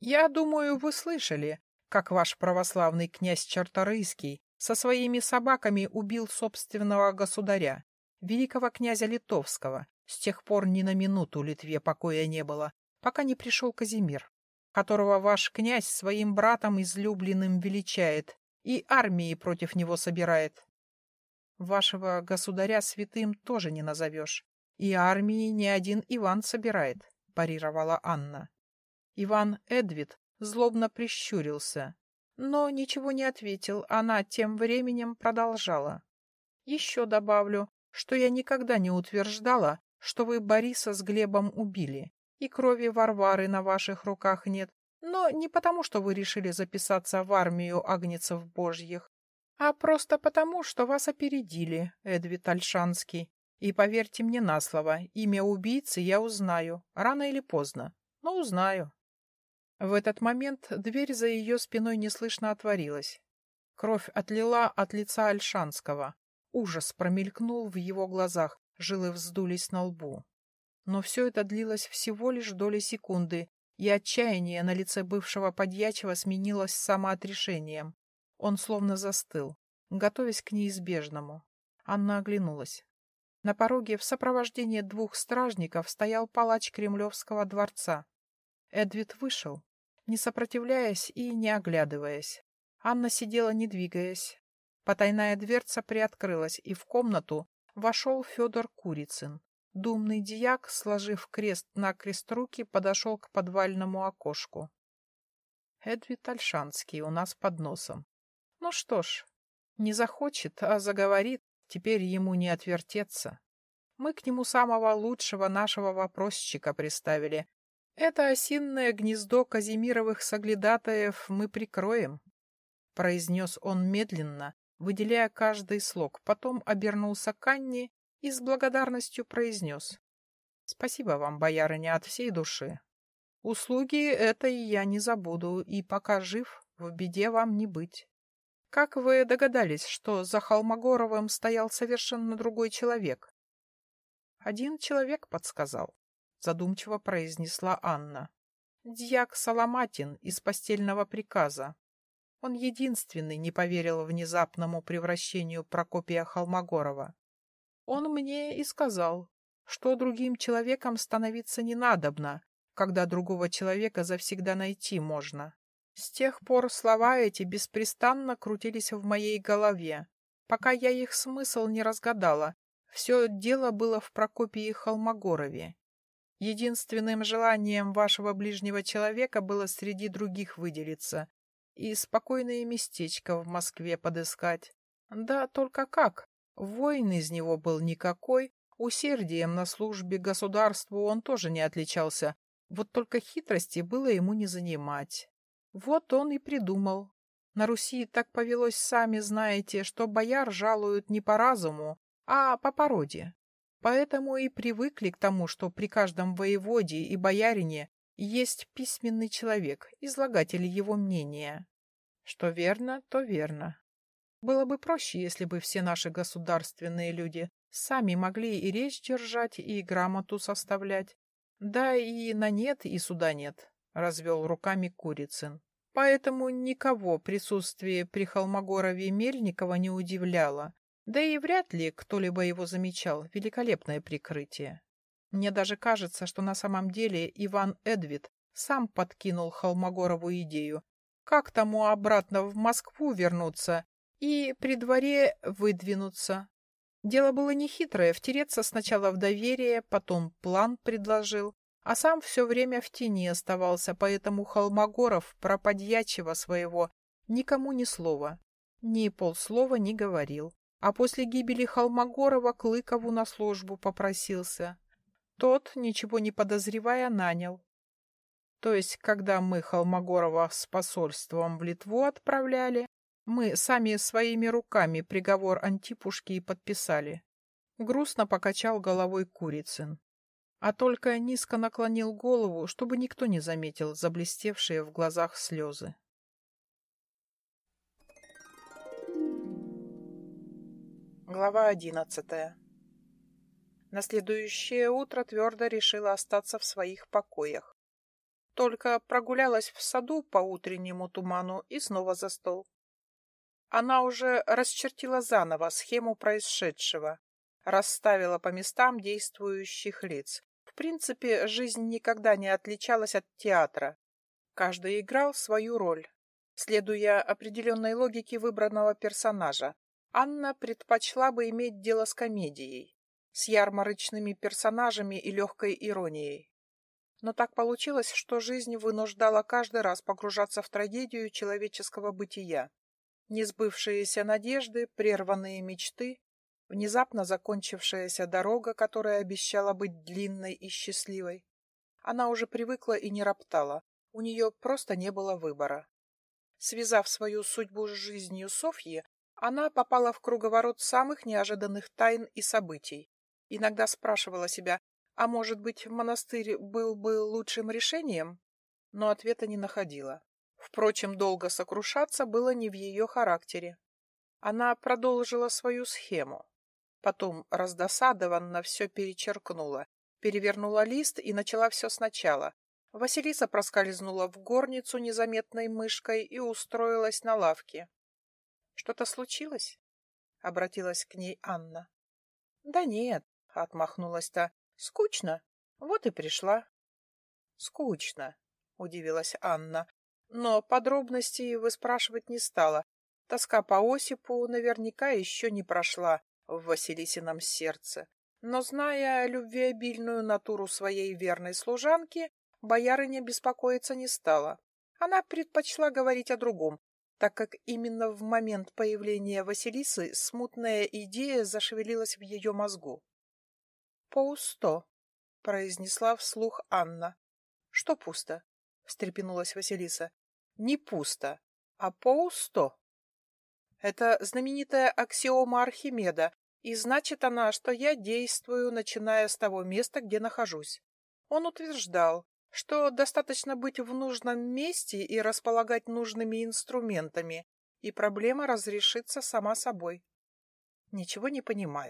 Я думаю, вы слышали, как ваш православный князь Чарторийский со своими собаками убил собственного государя, великого князя Литовского. С тех пор ни на минуту Литве покоя не было, пока не пришел Казимир, которого ваш князь своим братом излюбленным величает и армии против него собирает. Вашего государя святым тоже не назовешь, и армии ни один Иван собирает, парировала Анна. Иван Эдвид злобно прищурился, но ничего не ответил, она тем временем продолжала. Еще добавлю, что я никогда не утверждала, что вы Бориса с Глебом убили, и крови Варвары на ваших руках нет, но не потому, что вы решили записаться в армию агнецев божьих, а просто потому, что вас опередили, Эдвит Альшанский. И поверьте мне на слово, имя убийцы я узнаю, рано или поздно, но узнаю. В этот момент дверь за ее спиной неслышно отворилась. Кровь отлила от лица Альшанского. Ужас промелькнул в его глазах, жилы вздулись на лбу. Но все это длилось всего лишь доли секунды, и отчаяние на лице бывшего подьячего сменилось самоотрешением. Он словно застыл, готовясь к неизбежному. Анна оглянулась. На пороге в сопровождении двух стражников стоял палач Кремлевского дворца. Эдвид вышел, не сопротивляясь и не оглядываясь. Анна сидела, не двигаясь. Потайная дверца приоткрылась, и в комнату вошел Федор Курицын. Думный дьяк, сложив крест на крест руки, подошел к подвальному окошку. Эдвид Альшанский у нас под носом. Ну что ж, не захочет, а заговорит, теперь ему не отвертеться. Мы к нему самого лучшего нашего вопросчика приставили. Это осинное гнездо Казимировых соглядатаев мы прикроем, — произнес он медленно, выделяя каждый слог, потом обернулся к Анне и с благодарностью произнес. — Спасибо вам, боярыня, от всей души. Услуги это я не забуду, и пока жив, в беде вам не быть. Как вы догадались, что за Холмогоровым стоял совершенно другой человек? Один человек подсказал, задумчиво произнесла Анна. Дьяк Соломатин из постельного приказа. Он единственный не поверил внезапному превращению Прокопия Холмогорова. Он мне и сказал, что другим человеком становиться не надобно, когда другого человека завсегда найти можно. С тех пор слова эти беспрестанно крутились в моей голове, пока я их смысл не разгадала. Все дело было в Прокопии Холмогорове. Единственным желанием вашего ближнего человека было среди других выделиться и спокойное местечко в Москве подыскать. Да только как? Воин из него был никакой, усердием на службе государству он тоже не отличался, вот только хитрости было ему не занимать. Вот он и придумал. На Руси так повелось, сами знаете, что бояр жалуют не по разуму, а по породе. Поэтому и привыкли к тому, что при каждом воеводе и боярине есть письменный человек, излагатель его мнения. Что верно, то верно. Было бы проще, если бы все наши государственные люди сами могли и речь держать, и грамоту составлять. Да и на нет, и суда нет. — развел руками Курицын. Поэтому никого присутствие при Холмогорове Мельникова не удивляло, да и вряд ли кто-либо его замечал. Великолепное прикрытие. Мне даже кажется, что на самом деле Иван Эдвид сам подкинул Холмогорову идею, как тому обратно в Москву вернуться и при дворе выдвинуться. Дело было нехитрое, втереться сначала в доверие, потом план предложил, а сам все время в тени оставался, поэтому Холмогоров про подьячего своего никому ни слова, ни полслова не говорил. А после гибели Холмогорова Клыкову на службу попросился. Тот, ничего не подозревая, нанял. То есть, когда мы Холмогорова с посольством в Литву отправляли, мы сами своими руками приговор Антипушки и подписали. Грустно покачал головой Курицын а только низко наклонил голову, чтобы никто не заметил заблестевшие в глазах слезы. Глава одиннадцатая На следующее утро твердо решила остаться в своих покоях. Только прогулялась в саду по утреннему туману и снова за стол. Она уже расчертила заново схему происшедшего, расставила по местам действующих лиц. В принципе, жизнь никогда не отличалась от театра. Каждый играл свою роль, следуя определенной логике выбранного персонажа. Анна предпочла бы иметь дело с комедией, с ярмарочными персонажами и легкой иронией. Но так получилось, что жизнь вынуждала каждый раз погружаться в трагедию человеческого бытия. Несбывшиеся надежды, прерванные мечты, внезапно закончившаяся дорога, которая обещала быть длинной и счастливой. Она уже привыкла и не роптала, у нее просто не было выбора. Связав свою судьбу с жизнью Софьи, она попала в круговорот самых неожиданных тайн и событий. Иногда спрашивала себя, а может быть, монастырь был бы лучшим решением? Но ответа не находила. Впрочем, долго сокрушаться было не в ее характере. Она продолжила свою схему. Потом раздосадованно все перечеркнула, перевернула лист и начала все сначала. Василиса проскользнула в горницу незаметной мышкой и устроилась на лавке. — Что-то случилось? — обратилась к ней Анна. — Да нет, — отмахнулась та, — скучно. Вот и пришла. — Скучно, — удивилась Анна, но подробностей вы спрашивать не стала. Тоска по Осипу наверняка еще не прошла в Василисином сердце. Но, зная любвеобильную натуру своей верной служанки, боярыня беспокоиться не стала. Она предпочла говорить о другом, так как именно в момент появления Василисы смутная идея зашевелилась в ее мозгу. «Пусто», — произнесла вслух Анна. «Что пусто?» — встрепенулась Василиса не пусто, а пусто. Это знаменитая аксиома Архимеда, и значит она, что я действую, начиная с того места, где нахожусь. Он утверждал, что достаточно быть в нужном месте и располагать нужными инструментами, и проблема разрешится сама собой. Ничего не понимаю.